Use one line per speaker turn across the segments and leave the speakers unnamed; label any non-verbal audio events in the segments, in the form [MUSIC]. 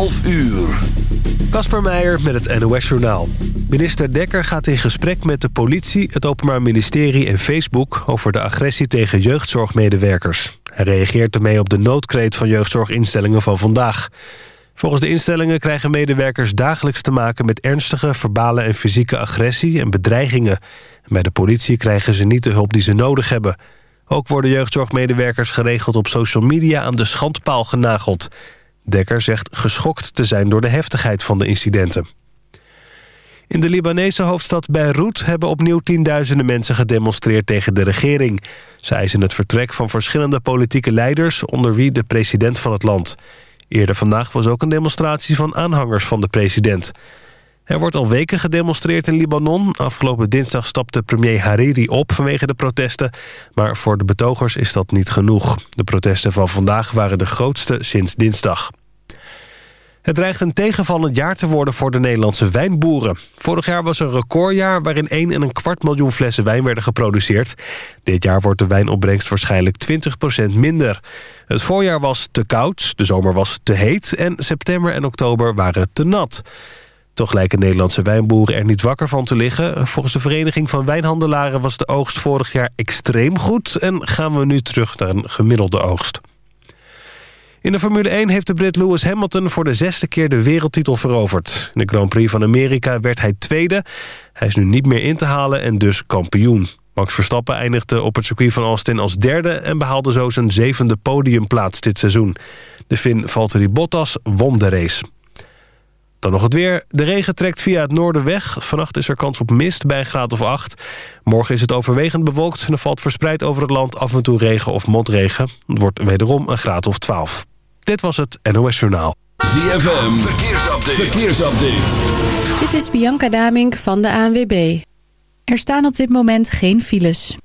11 uur.
Kasper Meijer met het NOS-journaal. Minister Dekker gaat in gesprek met de politie, het Openbaar Ministerie en Facebook... over de agressie tegen jeugdzorgmedewerkers. Hij reageert ermee op de noodkreet van jeugdzorginstellingen van vandaag. Volgens de instellingen krijgen medewerkers dagelijks te maken... met ernstige verbale en fysieke agressie en bedreigingen. Bij de politie krijgen ze niet de hulp die ze nodig hebben... Ook worden jeugdzorgmedewerkers geregeld op social media aan de schandpaal genageld. Dekker zegt geschokt te zijn door de heftigheid van de incidenten. In de Libanese hoofdstad Beirut hebben opnieuw tienduizenden mensen gedemonstreerd tegen de regering. Ze eisen het vertrek van verschillende politieke leiders, onder wie de president van het land. Eerder vandaag was ook een demonstratie van aanhangers van de president. Er wordt al weken gedemonstreerd in Libanon. Afgelopen dinsdag stapte premier Hariri op vanwege de protesten. Maar voor de betogers is dat niet genoeg. De protesten van vandaag waren de grootste sinds dinsdag. Het dreigt een tegenvallend jaar te worden voor de Nederlandse wijnboeren. Vorig jaar was een recordjaar waarin 1 en een kwart miljoen flessen wijn werden geproduceerd. Dit jaar wordt de wijnopbrengst waarschijnlijk 20% minder. Het voorjaar was te koud, de zomer was te heet en september en oktober waren te nat. Toch lijken Nederlandse wijnboeren er niet wakker van te liggen. Volgens de Vereniging van Wijnhandelaren was de oogst vorig jaar extreem goed... en gaan we nu terug naar een gemiddelde oogst. In de Formule 1 heeft de Brit Lewis Hamilton voor de zesde keer de wereldtitel veroverd. In de Grand Prix van Amerika werd hij tweede. Hij is nu niet meer in te halen en dus kampioen. Max Verstappen eindigde op het circuit van Austin als derde... en behaalde zo zijn zevende podiumplaats dit seizoen. De Finn Valtteri Bottas won de race. Dan nog het weer. De regen trekt via het noorden weg. Vannacht is er kans op mist bij een graad of 8. Morgen is het overwegend bewolkt en er valt verspreid over het land af en toe regen of motregen. Het wordt wederom een graad of 12. Dit was het NOS Journaal.
ZFM, verkeersupdate. verkeersupdate.
Dit is Bianca Damink van de ANWB. Er staan op dit moment geen files.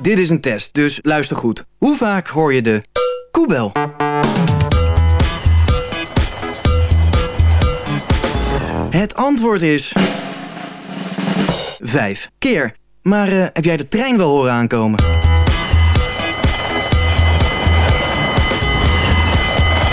Dit is een test, dus luister goed. Hoe vaak hoor je de koebel? Het antwoord is... Vijf keer. Maar uh, heb jij de trein wel horen aankomen?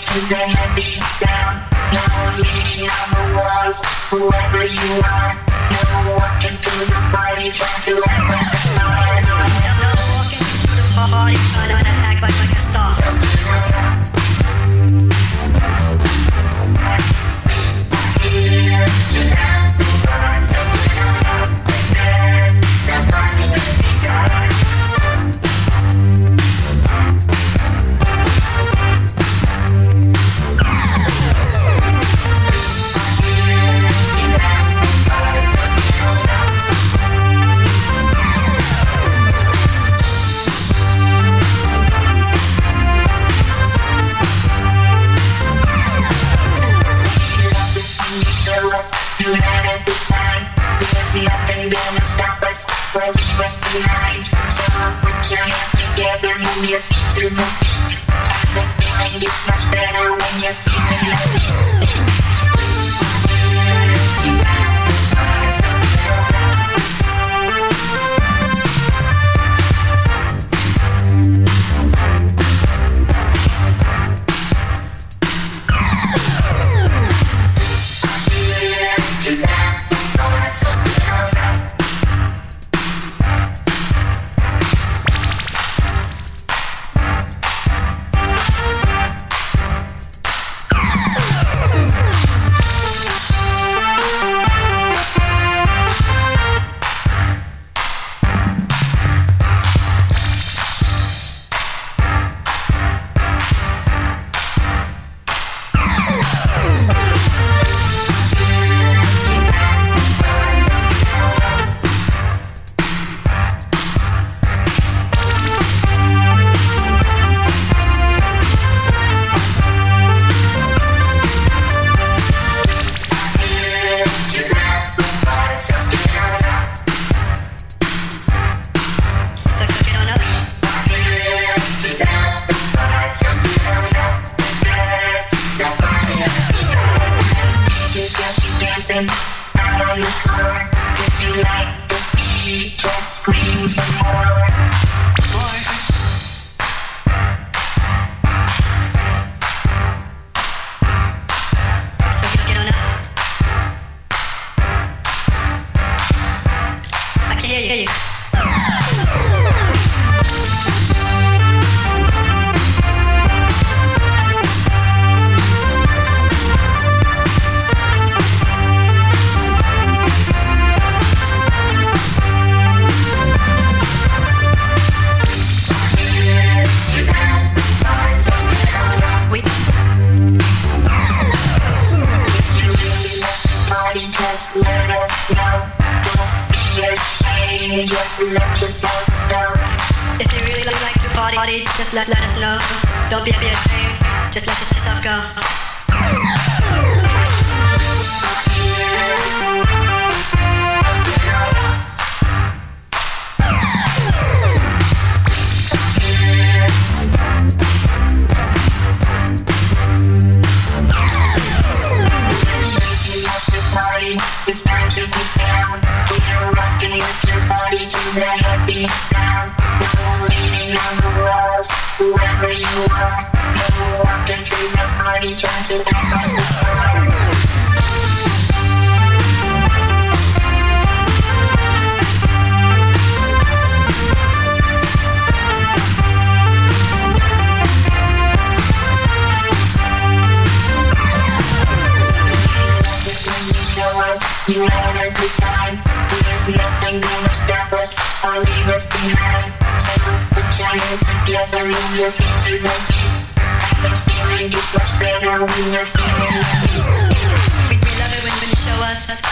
To the sound. On the walls, whoever you are. Now walking through the party, trying to act like a star. Walking through the party, trying to act like a star. Dancing out on the floor. If you like the beat, just scream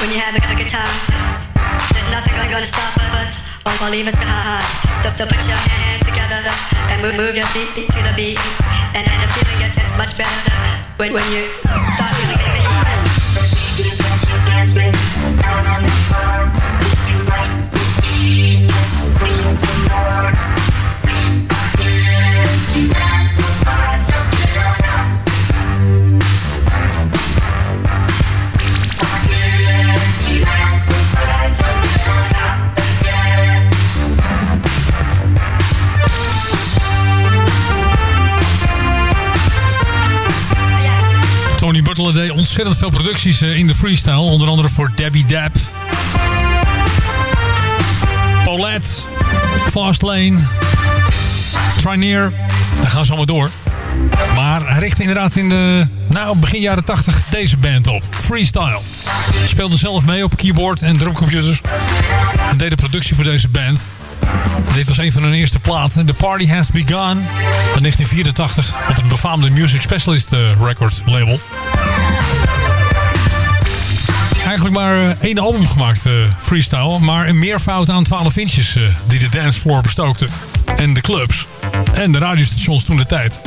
when you have a, good time. There's nothing gonna, stop us or leave us. So, so put your hands together and move, move your feet to the beat. And, the feeling gets, much better when, you start feeling the heat. Floor.
Butler deed ontzettend veel producties eh, in de freestyle. Onder andere voor Debbie Dab. Paulette. Fastlane. Trinier. Dan gaan ze allemaal door. Maar richtte inderdaad in de nou, begin jaren 80 deze band op. Freestyle. Speelde zelf mee op keyboard en drumcomputers. En deed de productie voor deze band. Dit was een van hun eerste platen. The Party Has Begun. Van 1984 op het befaamde Music Specialist eh, Records label. Eigenlijk maar eh, één album gemaakt, eh, freestyle. Maar een meervoud aan 12 inches eh, die de dancefloor bestookte. En de clubs. En de radiostations toen de tijd.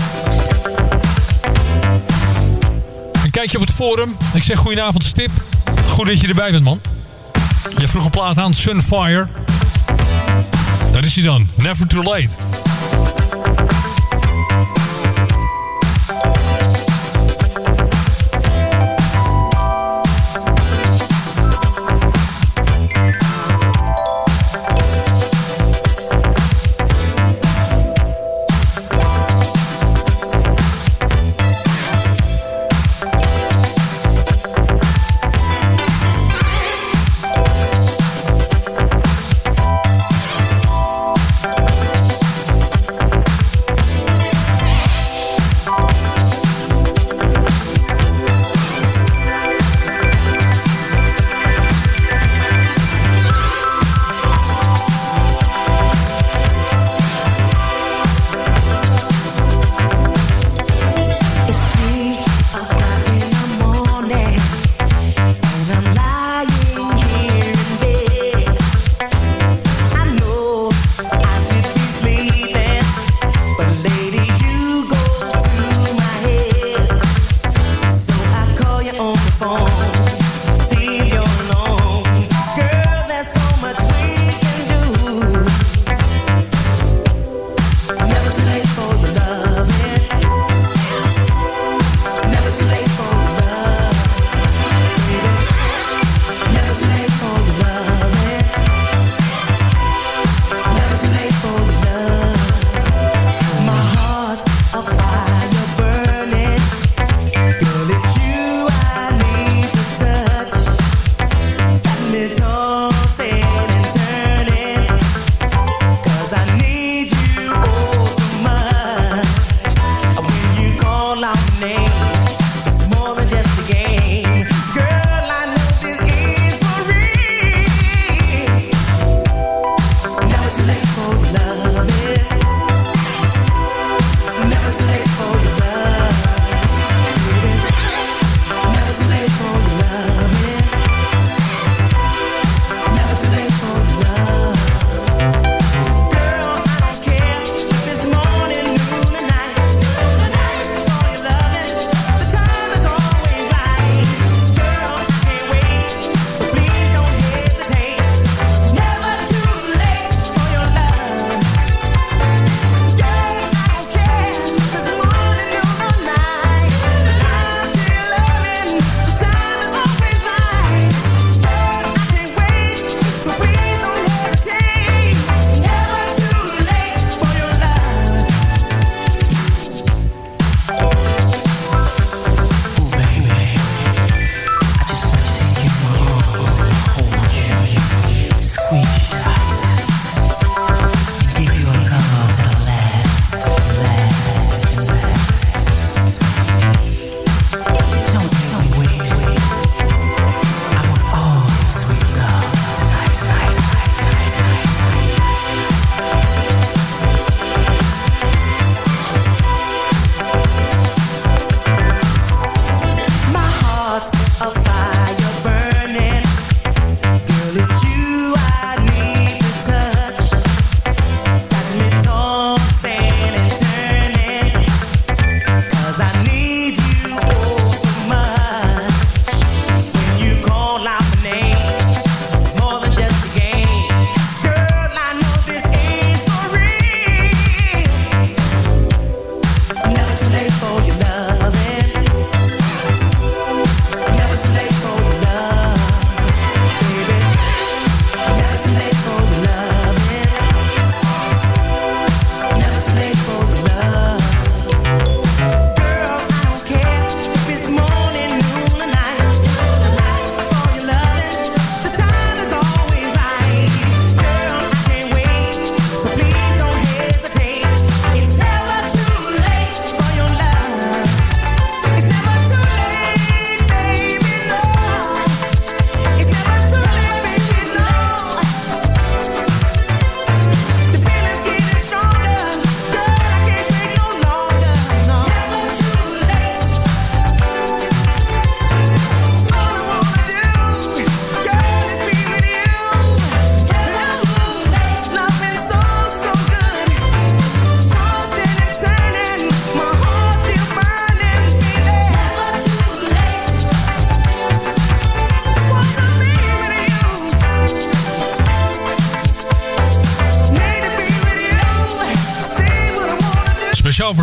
Een kijkje op het forum. Ik zeg goedenavond Stip. Goed dat je erbij bent man. Je vroeg een plaat aan Sunfire. Daar is hij dan. Never too late.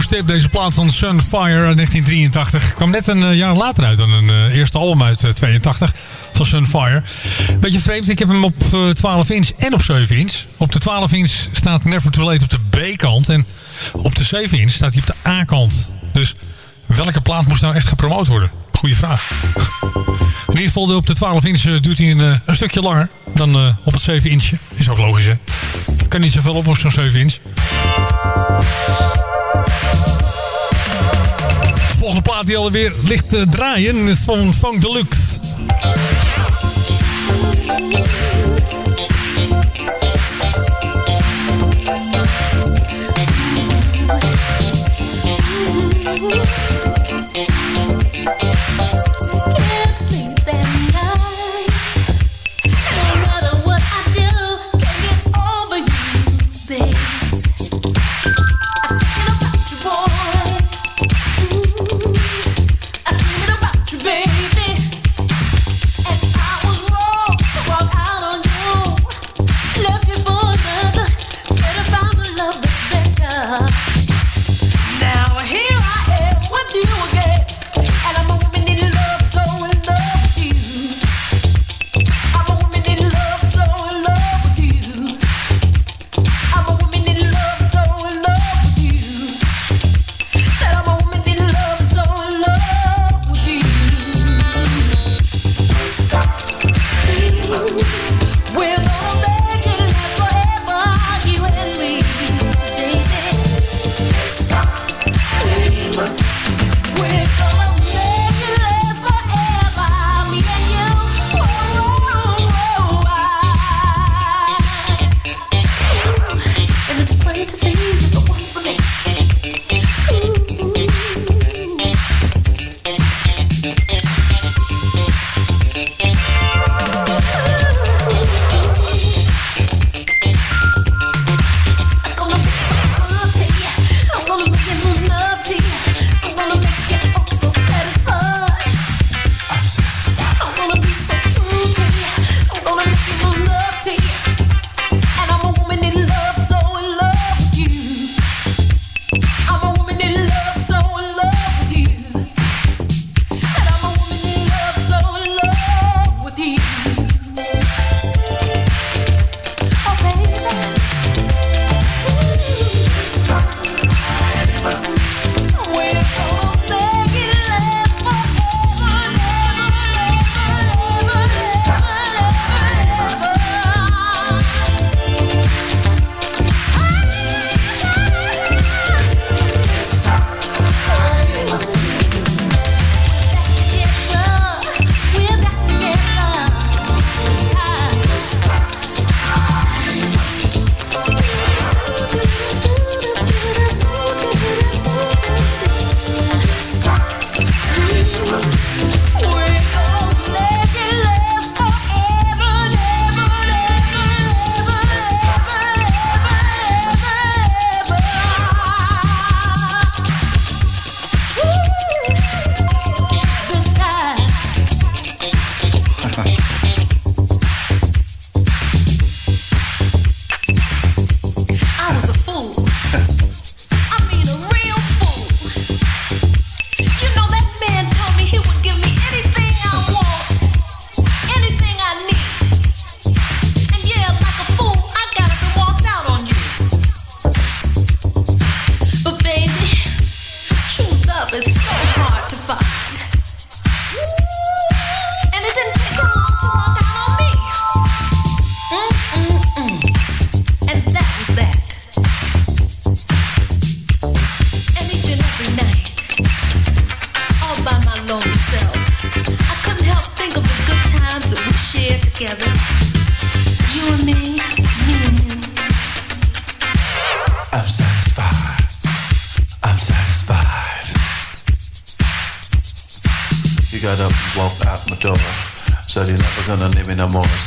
Stip. Deze plaat van Sunfire uit 1983. Kwam net een eh, jaar later uit dan een eh, eerste album uit uh, 82 van Sunfire. Beetje vreemd, ik heb hem op 12 inch en op 7 inch. Op de 12 inch staat Never Too Late op de B-kant. En op de 7 inch staat hij op de A-kant. Dus welke plaat moest nou echt gepromoot worden? Goeie vraag. In ieder geval op de 12 inch duurt hij een, een stukje langer dan op het 7 inch. Is ook logisch hè. Kan niet zoveel op op zo'n 7 inch. De volgende plaat die alweer ligt te draaien is van Funk Deluxe.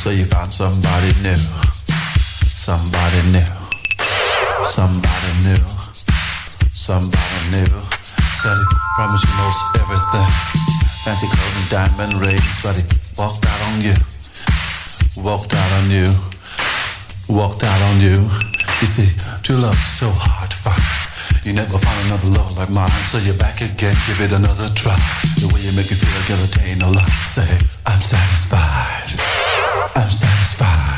So you found somebody new. Somebody new. Somebody new. Somebody new. Said he promised you most everything. Fancy clothes and diamond rings, but he walked out on you. Walked out on you. Walked out on you. You see, true love's so hard to find. You never find another love like mine. So you're back again, give it another try. The way you make me feel, I can attain a lot. Say, I'm satisfied. I'm satisfied.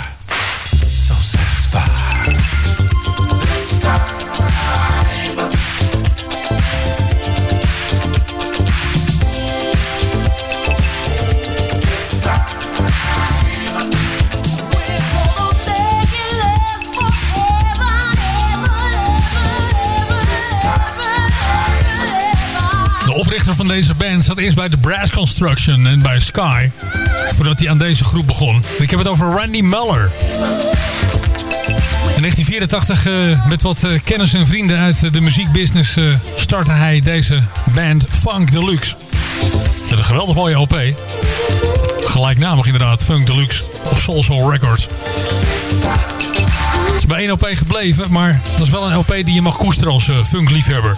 Deze band zat eerst bij The Brass Construction en bij Sky. Voordat hij aan deze groep begon. Ik heb het over Randy Muller. In 1984, eh, met wat eh, kennis en vrienden uit de muziekbusiness, eh, startte hij deze band Funk Deluxe. Met een geweldig mooie OP. Gelijknamig inderdaad, Funk Deluxe op Soul Soul Records. Het is bij één OP gebleven, maar dat is wel een LP die je mag koesteren als funkliefhebber.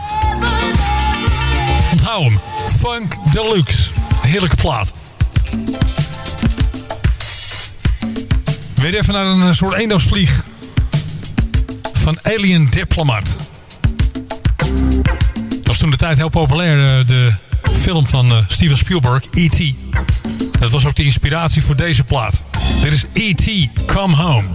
Onthoud hem. Funk Deluxe. Heerlijke plaat. Weer even naar een eh, soort eendagsvlieg. Van Alien Diplomat. Dat was toen de tijd heel populair. eh, De film van eh, Steven Spielberg, E.T. Dat was ook de inspiratie voor deze plaat. Dit is E.T. Come Home.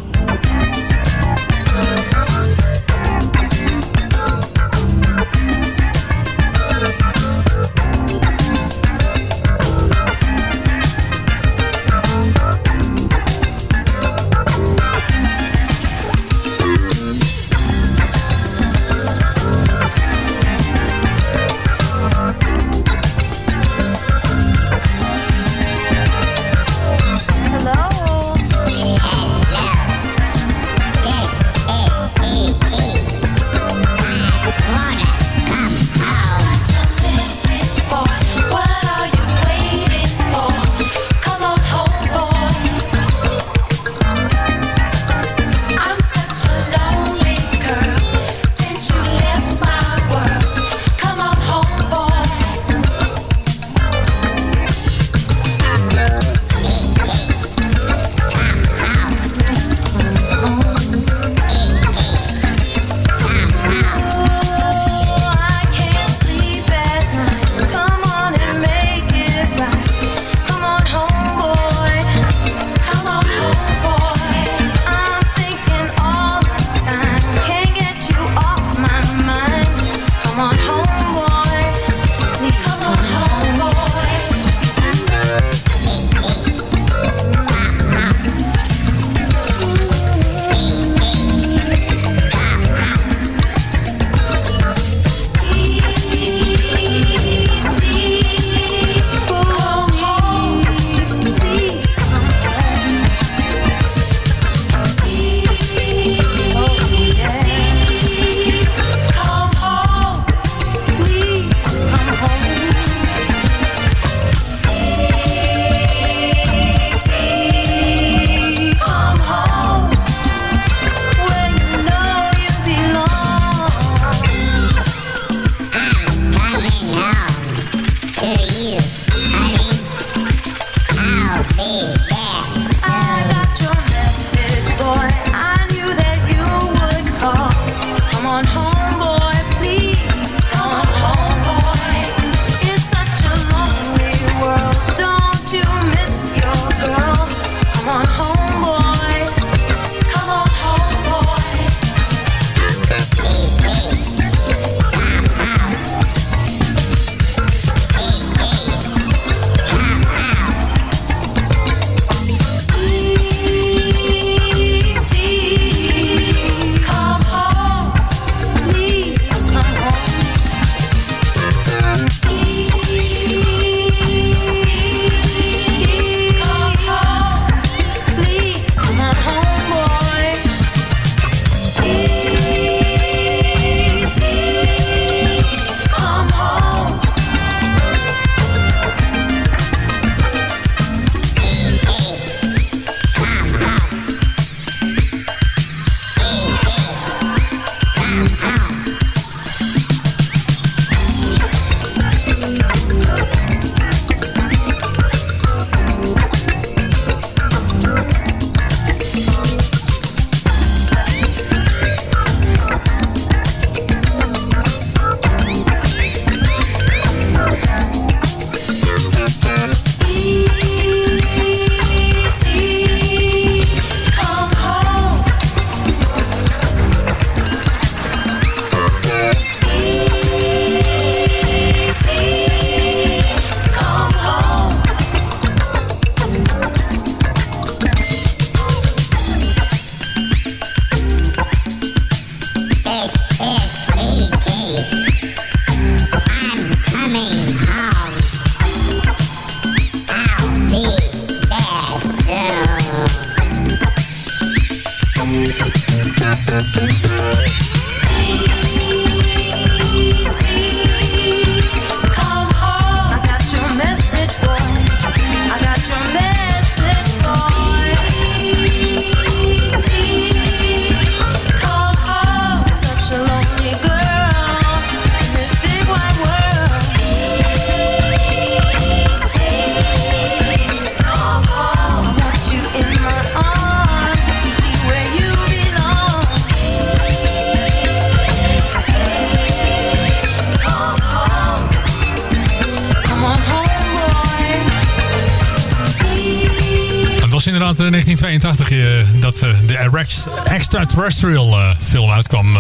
1982 eh, dat eh, de Extraterrestrial eh, film uitkwam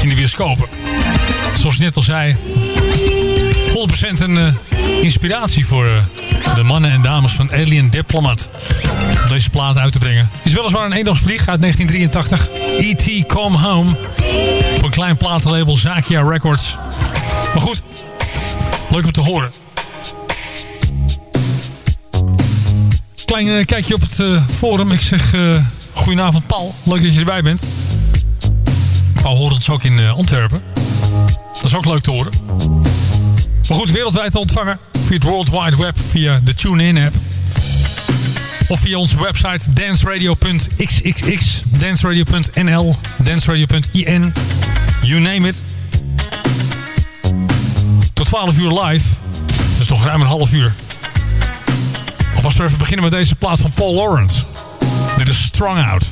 in de bioscopen. Zoals ik net al zei, 100% een inspiratie voor de mannen en dames van Alien Diplomat. Om deze plaat uit te brengen. Het is weliswaar een eendagsvlieg uit 1983. E.T. Come Home. Voor een klein platenlabel Zakia Records. Maar goed, leuk om te horen. Klein eh, kijkje op het eh, forum. Ik zeg eh goedenavond Paul. Leuk dat je erbij bent. Paul hoort ons ook in Antwerpen. Dat is ook leuk te horen. Maar goed, wereldwijd te ontvangen via het World Wide Web, via de TuneIn app. Of via onze website danceradio.xxx, danceradio.nl, danceradio.in, you name it. Tot 12 uur live. Dus nog ruim een half uur. Alvast maar even beginnen met deze plaat van Paul Lawrence. Dit is Strong Out.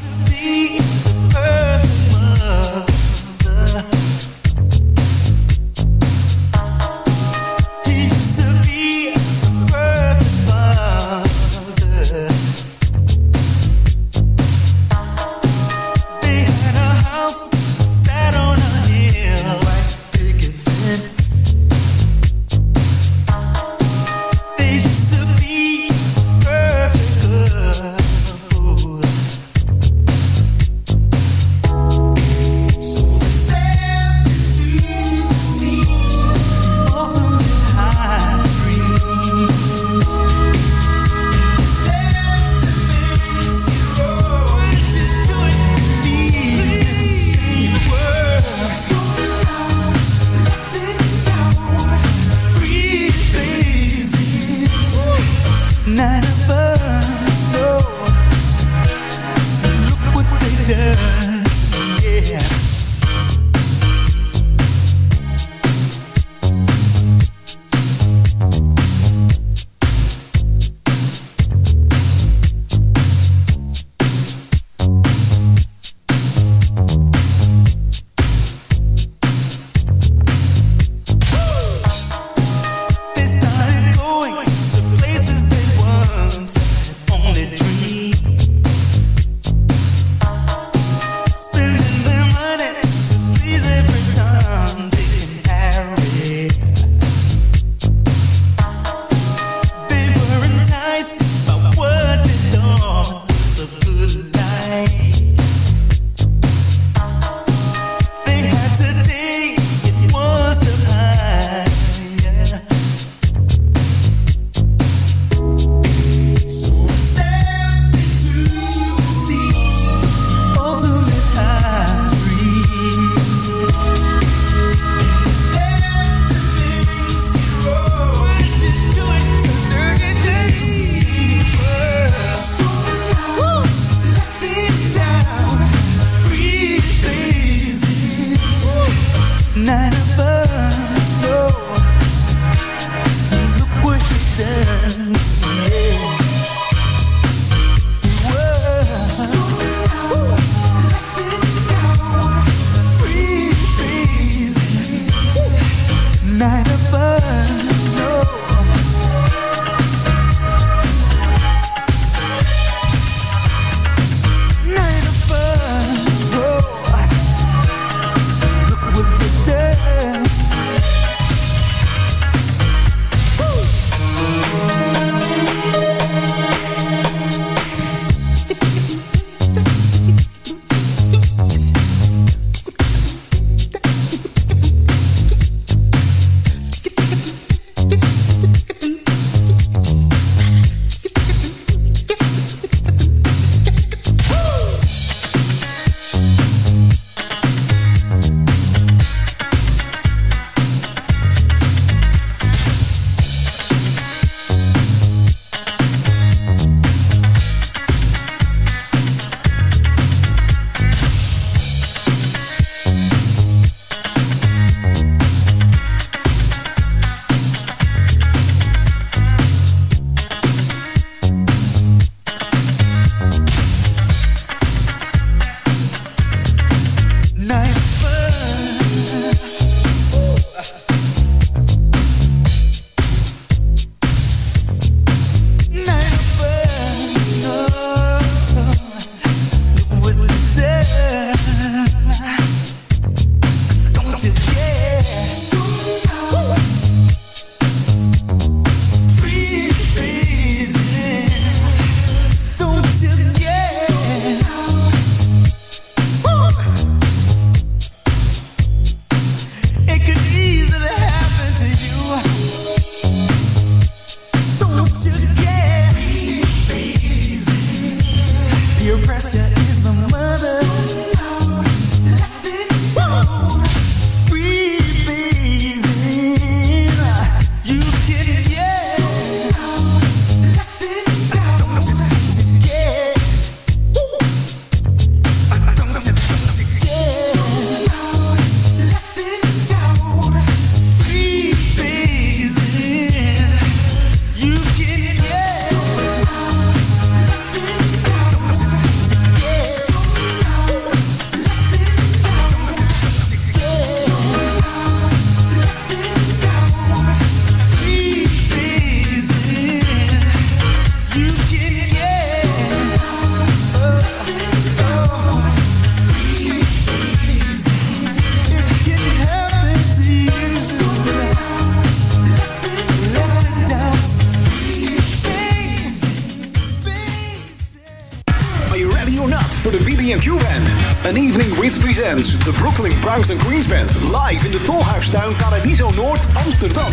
Presents the Brooklyn Bronx and Queens Band live in de Tolhuistuin Paradiso Noord, Amsterdam.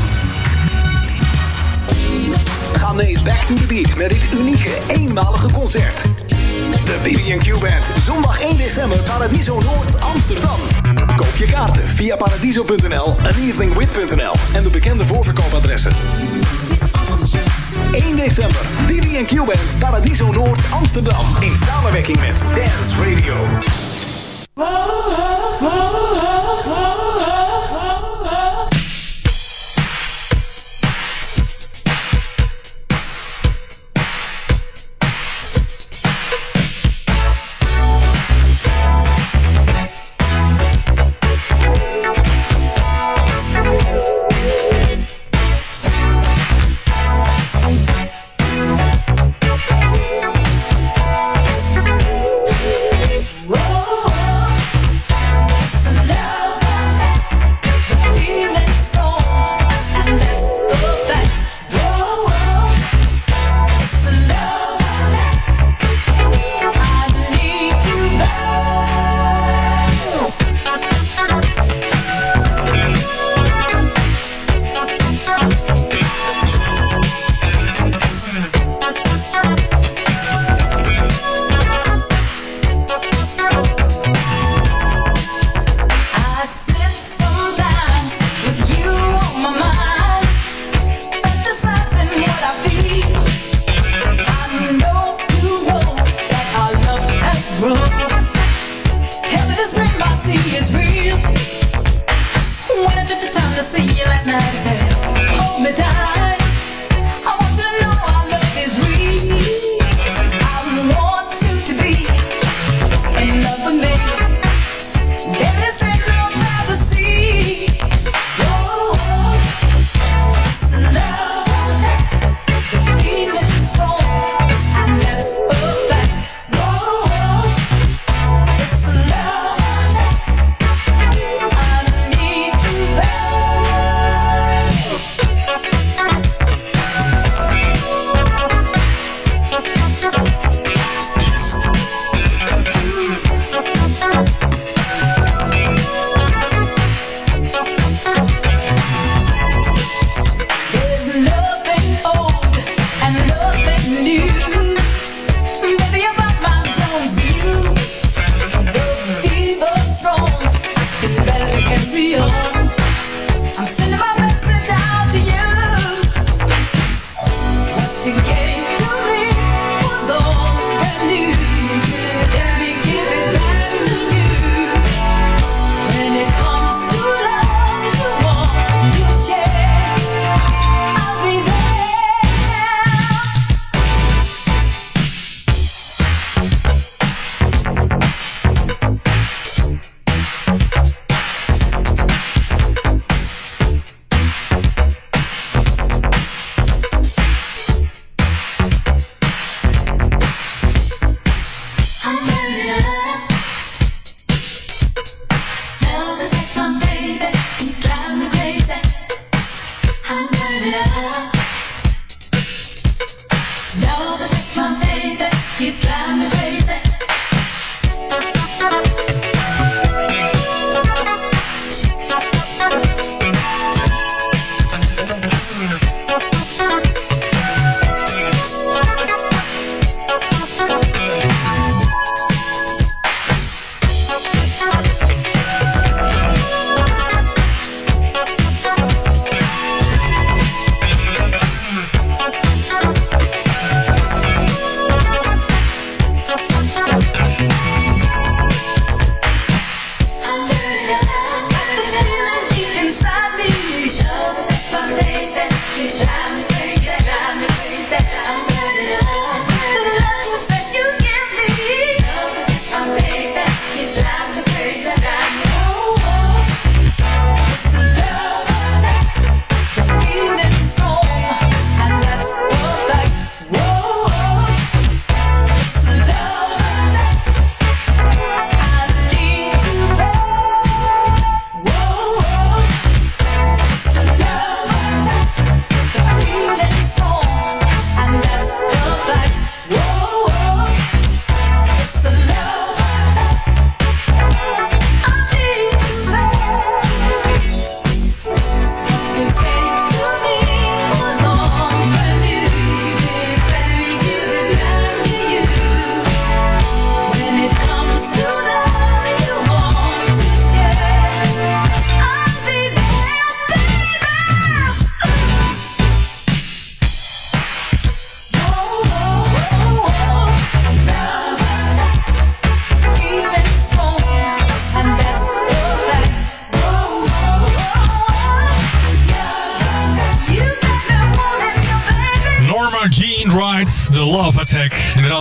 Ga mee back to the beat met dit unieke eenmalige concert. De BB&Q Band, zondag 1 december, Paradiso Noord, Amsterdam. Koop je kaarten via paradiso.nl, aneveningwith.nl en de bekende voorverkoopadressen. 1 december, BB&Q Band, Paradiso Noord, Amsterdam. In samenwerking met Dance Radio.
I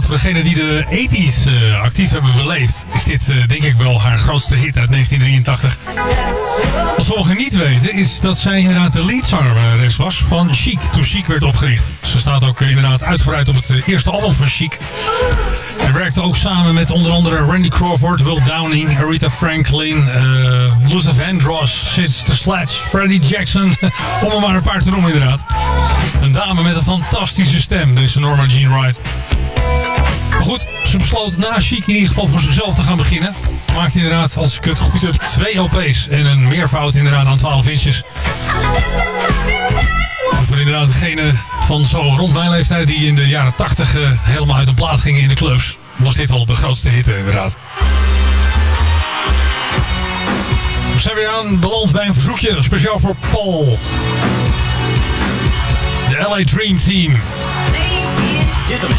voor degenen die de ethisch eh, actief hebben beleefd... is dit eh, denk ik wel haar grootste hit uit 1983. Wat sommigen niet weten is dat zij inderdaad de leadzangeres eh, was van Chic. Toen Chic werd opgericht. Ze staat ook inderdaad uitgebreid op het eerste album van Chic. En werkte ook samen met onder andere Randy Crawford, Will Downing, Aretha Franklin, uh, Luther Vandross, Sister The Sledge, Freddie Jackson. [LAUGHS] Om er maar een paar te noemen inderdaad. Een dame met een fantastische stem, deze Norma Jean Wright. Goed, ze besloot na Chic in ieder geval voor zichzelf te gaan beginnen. Maakt inderdaad, als ik het goed heb, twee LP's en een meervoud inderdaad aan 12 inches. Voor inderdaad degene van zo rond mijn leeftijd die in de jaren 80 eh, helemaal uit de plaat gingen in de clubs. Was dit wel de grootste hitte inderdaad. We zijn weer aan beland bij een verzoekje, speciaal voor Paul. De LA Dream Team.
Gentlemen.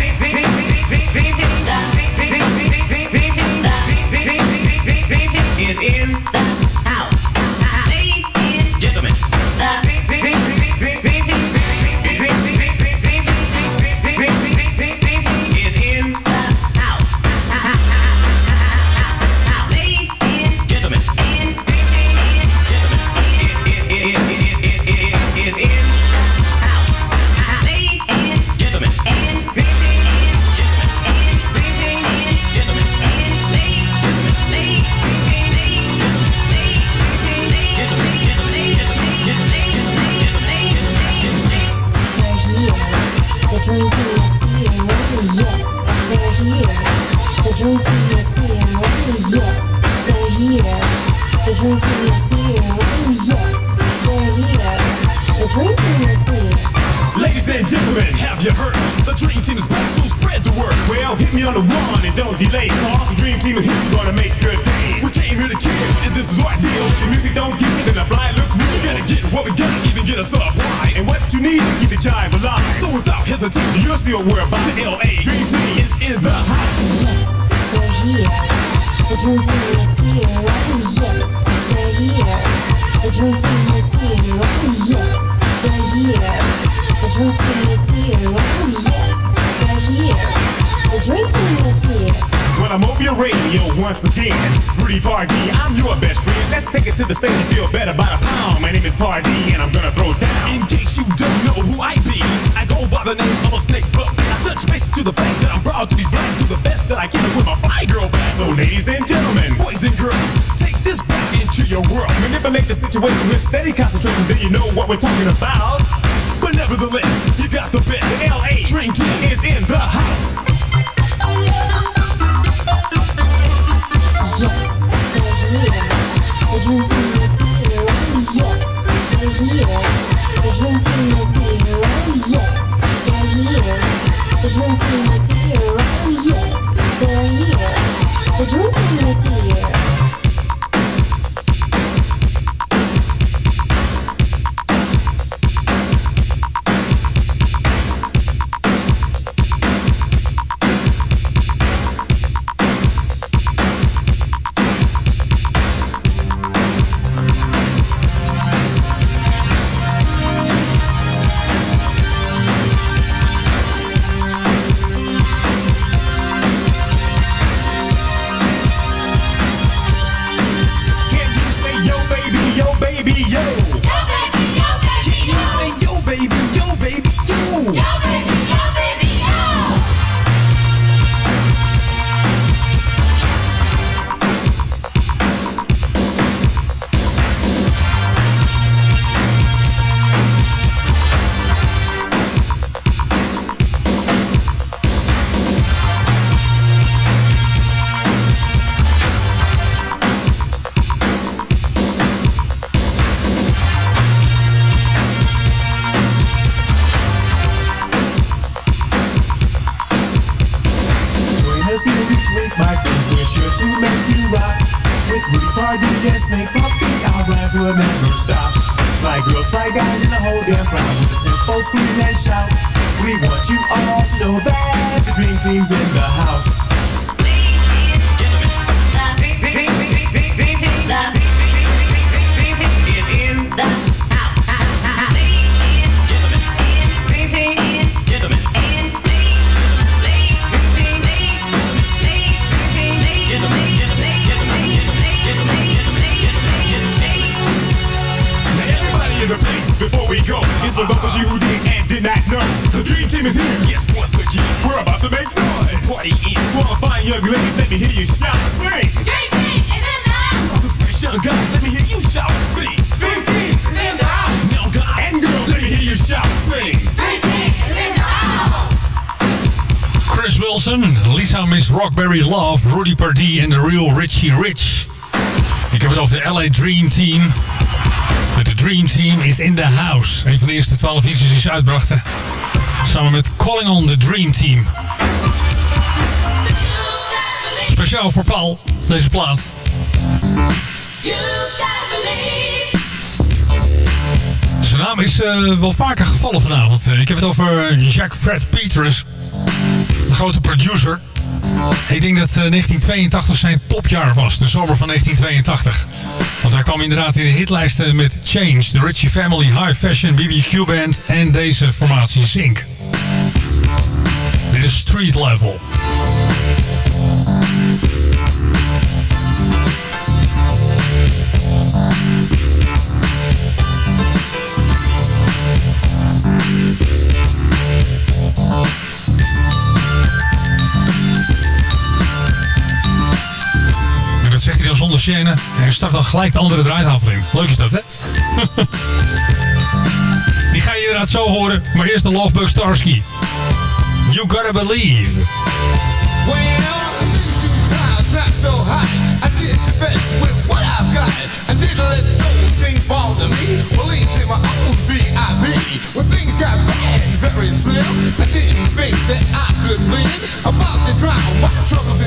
Gecinin we go. It's for those of you who did and did not know. The dream team is
here. Yes,
once again, we're about to make noise. Party in.
Qualifying
young ladies, let me hear you shout. three.
Dream team is in the house.
The fresh young guys, let me hear you shout. three.
Dream team is in the house.
Now guys and girls, let me hear you shout. three.
Dream team is in the house.
Chris Wilson, Lisa Miss Rockberry Love, Rudy Pardee and The Real Richie Rich. Ik heb het over de LA Dream Team. Dream Team is in the house. Een van de eerste 12 hits die ze uitbrachten. Samen met Calling on the Dream Team. Speciaal voor Paul, deze plaat. Zijn naam is eh, wel vaker gevallen vanavond. Eh, ik heb het over Jacques Fred Petrus. De grote producer. Ik denk dat eh, 1982 zijn topjaar was. De zomer van 1982. Want hij kwam inderdaad in de hitlijsten met Change, The Richie Family, High Fashion, BBQ Band en deze formatie Zink. Dit is Street Level. Gêne. En hij start dan gelijk de andere draaitafel in. Leuk is dat, hè? [LAUGHS] Die ga je inderdaad zo horen. Maar eerst de Lovebug Starsky. You gotta believe.
hot. I did the best with what I've got. I didn't let those things bother me. Believed in my own VIB. When things got bad, very slim, I didn't think that I could win. About to drown my troubles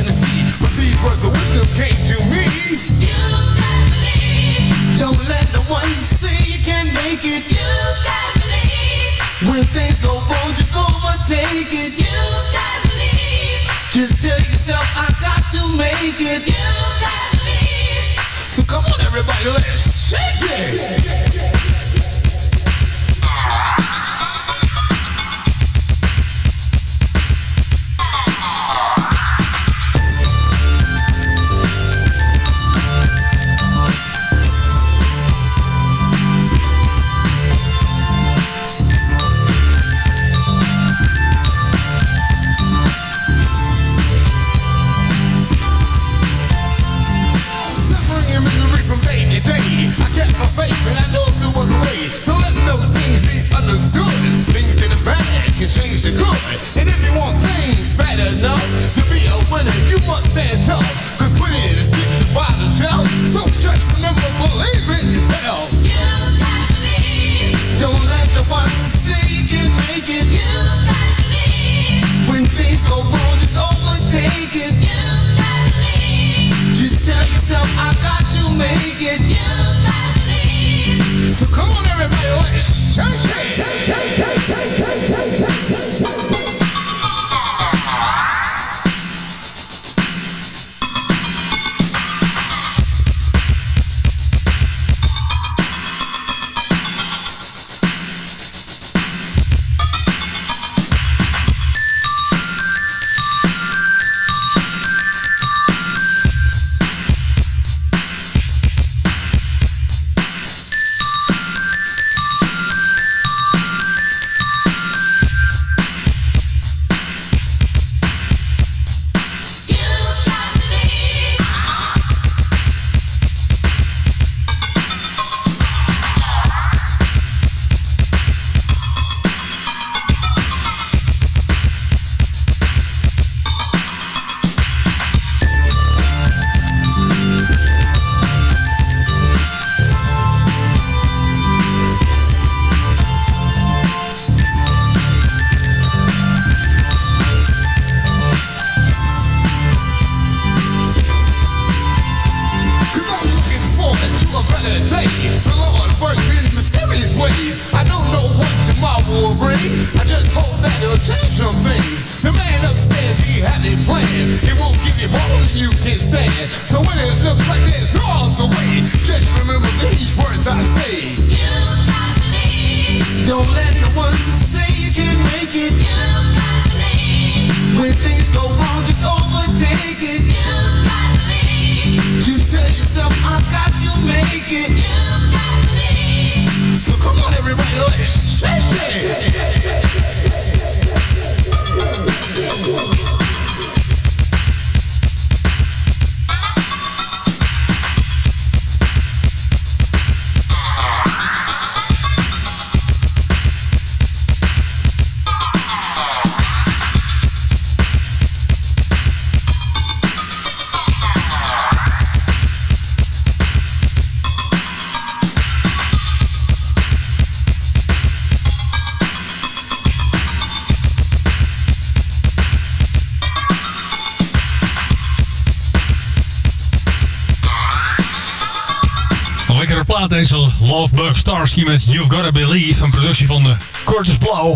lekkere plaat deze Lovebug Starsky met You've Gotta Believe. Een productie van de Curtis Blow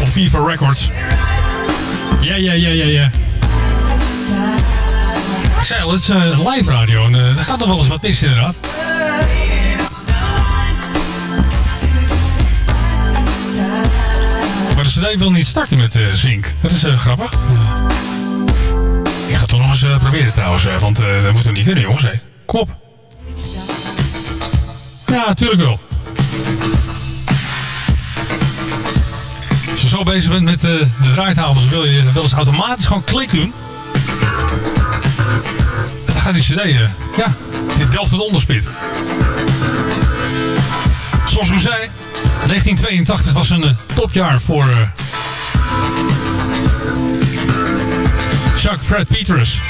op Fever Records. Ja, ja, ja, ja, ja. Ik zei al, het is eh, live radio en eh, er gaat nog wel eens wat mis inderdaad. Maar de CD wil niet starten met eh, Zink. Dat is eh, grappig. Ik ga het toch nog eens eh, proberen trouwens, eh, want eh, dat moeten we niet kunnen jongens. Hè. Kom op. Ja, natuurlijk wel. Als je zo bezig bent met eh, de draaitafels, wil je wel eens automatisch gewoon klik doen. En dan gaat die cd, eh, ja, die delft het onderspit. Zoals u zei, 1982 was een eh, topjaar voor eh Chuck Fred Peters.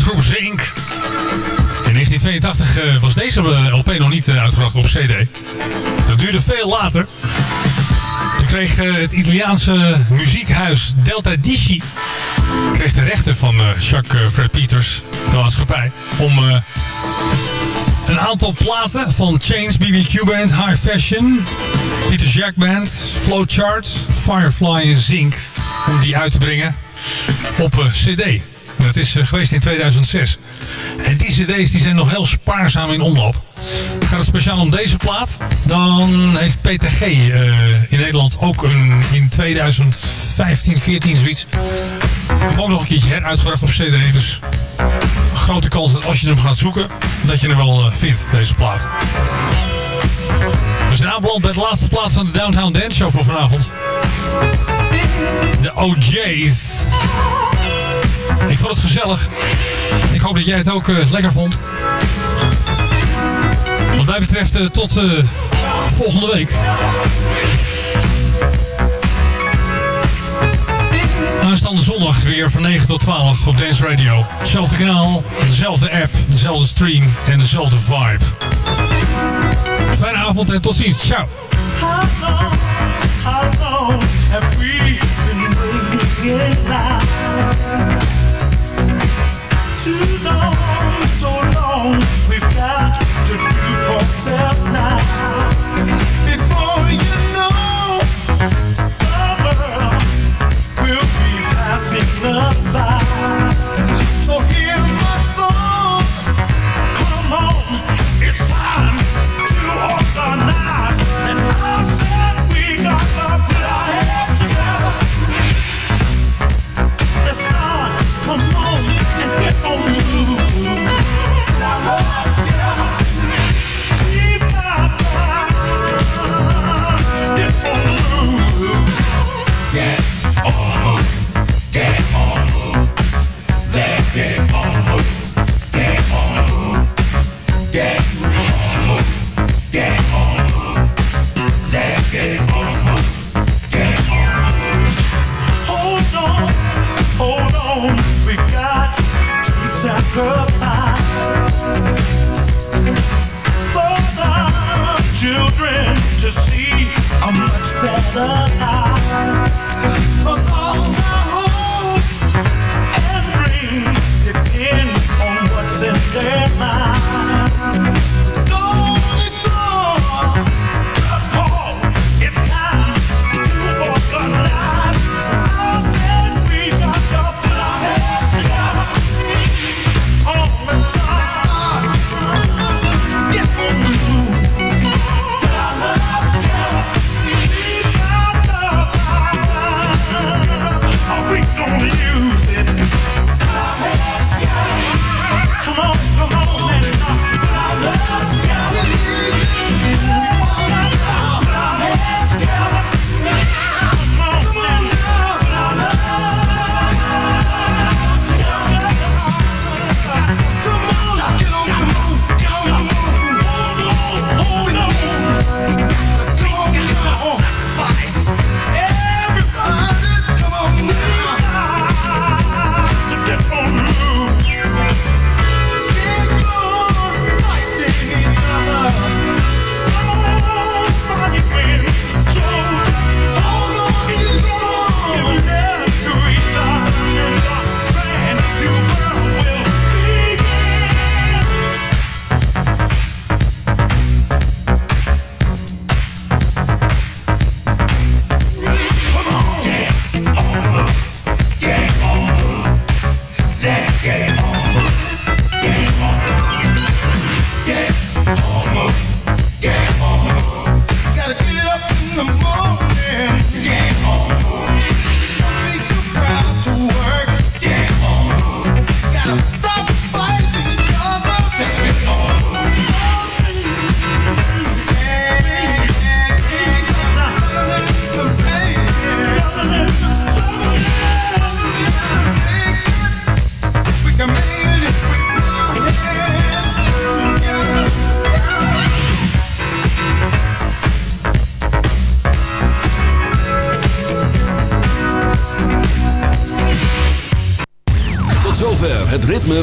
Groep Zink. In 1982 eh, was deze eh, LP nog niet eh, uitgebracht op CD. Dat duurde veel later. Toen kreeg het Italiaanse muziekhuis Delta Dici kreeg de rechten van Jacques Fred Peters, de maatschappij, om een aantal platen van Chains, BBQ Band, High Fashion, Peter Jack Band, Flowchart, Firefly en Zinc, om die uit te brengen op CD. Dat is eh, geweest in 2006. En die cd's die zijn nog heel spaarzaam in omloop. Gaat het speciaal om deze plaat? Dan heeft PTG eh, in Nederland ook een, in 2015, 14 zoiets... ook nog een keertje heruitgebracht op cd. Dus grote kans dat als je hem gaat zoeken, dat je hem wel eh, vindt, deze plaat. We zijn aanbeland bij de laatste plaat van de Downtown Dance Show voor vanavond. De OJ's. Ik vond het gezellig. Ik hoop dat jij het ook eh, lekker vond. Wat mij betreft eh, tot eh, volgende week. Aanstaande zondag weer van 9 tot 12 op Dance Radio. Hetzelfde kanaal, dezelfde app, dezelfde stream en dezelfde vibe. Fijne avond en tot ziens. Ciao.